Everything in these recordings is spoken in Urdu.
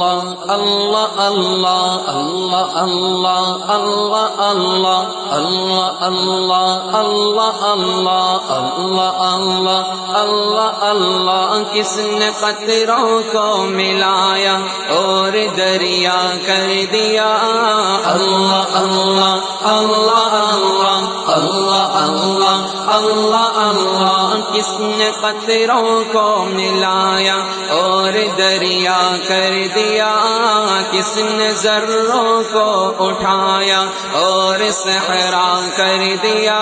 اللہ اللہ اللہ اللہ اللہ اللہ اللہ اللہ اللہ اللہ اللہ اللہ اللہ اللہ کس نے قطروں کو ملایا اور دریا کر دیا اللہ اللہ اللہ اللہ اللہ اللہ اللہ اللہ کس نے قطروں کو ملایا اور دریا کر دیا۔ کس نے ذروں کو اٹھایا اور صحرا کر دیا۔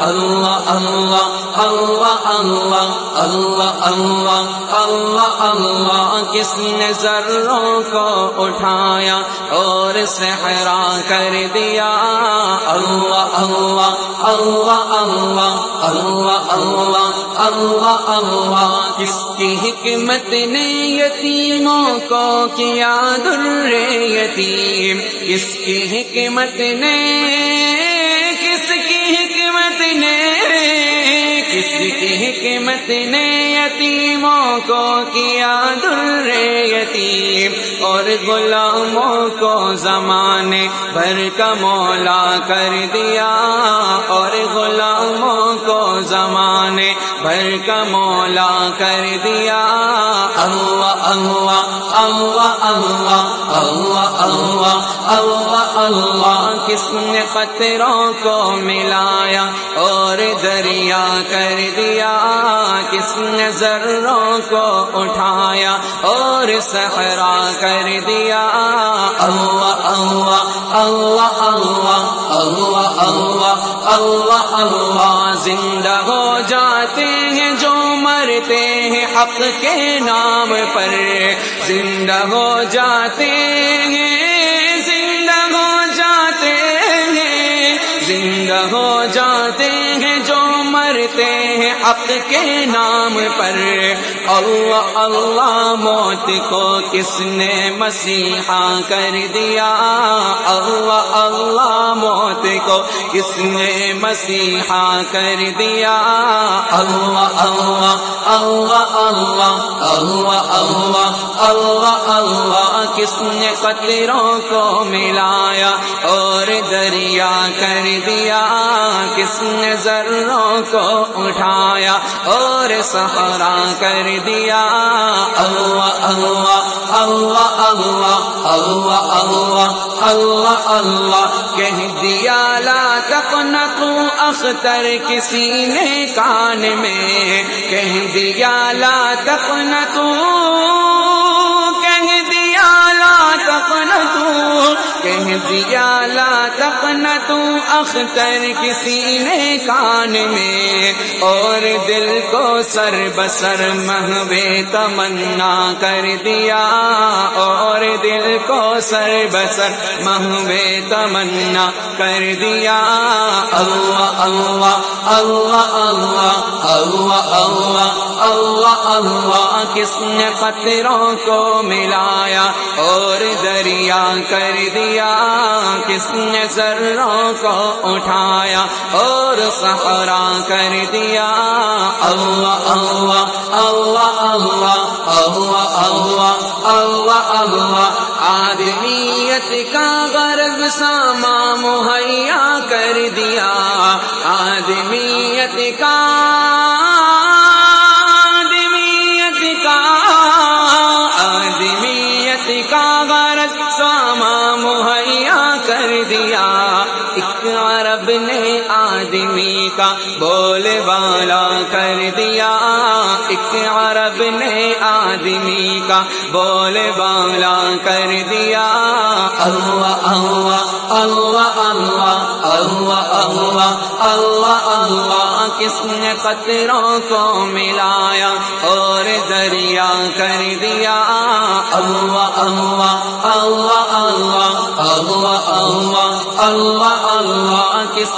اللہ اللہ اللہ اللہ اللہ اللہ اللہ اللہ، کس نے ذروں کو اٹھایا اور صحرا کر دیا۔ اللہ اللہ اللہ اللہ اللہ اللہ اللہ اللہ کس کی حکمت نے یتیموں کو کیا در یتیم کس کی حکمت نے کی حکمت نے یتیموں کو کیا در یتیم اور غلاموں کو زمانے بھر کا مولا کر دیا اور غلاموں کو زمانے بھر کا مولا کر دیا۔ اللہ اللہ اللہ اللہ اللہ اللہ اللہ اللہ۔ کس نے قطروں کو ملایا اور دریا کر دیا؟ کس نے ذروں کو اٹھایا اور صحرا کر دیا؟ اللہ اللہ اللہ اللہ۔ اللہ اللہ اللہ اللہ. زندہ ہو جاتے ہیں جو مرتے ہیں حق کے نام پر. زندہ ہو جاتے ہیں حق کے نام پر۔ اللہ اللہ موت کو کس نے مسیحا کر دیا؟ اللہ اللہ موت کو کس نے مسیحا کر دیا؟ اللہ اللہ اللہ اللہ اللہ اللہ اللہ اللہ کس نے قطروں کو ملایا اور دریا کر دیا؟ کس نے ذروں کو اٹھایا اور سہارا کر دیا۔ اللہ اللہ اللہ اللہ اللہ اللہ اللہ اللہ، کہہ دیا۔ لا تقنطو اختر کسی نے کان میں۔ کہہ دیا، لا تقنطو کہہ دیا لا اختر کسی نے کان میں اور دل کو سر بسر مہوے تمنا کر دیا اور دل کو سر بسر مہوے تمنا کر دیا۔ اللہ اللہ اللہ اللہ اللہ اللہ اللہ اللہ کس نے قطروں کو ملایا اور دریا کر دیا؟ کس نے ذروں کو اٹھایا اور سہارا کر دیا؟ اللہ اللہ اللہ اللہ اللہ اللہ اللہ اللہ آدمیت کا غرض ساما مہیا کر دیا آدمیت نے آدمی کا بول والا کر دیا۔ ایک عرب نے آدمی کا بول والا کر دیا۔ اللہ اللہ اللہ اللہ اللہ اللہ اللہ اللہ کس نے قطروں کو ملایا اور دریا کر دیا۔ اللہ اللہ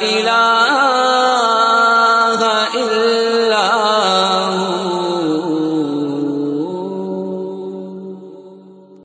اللہ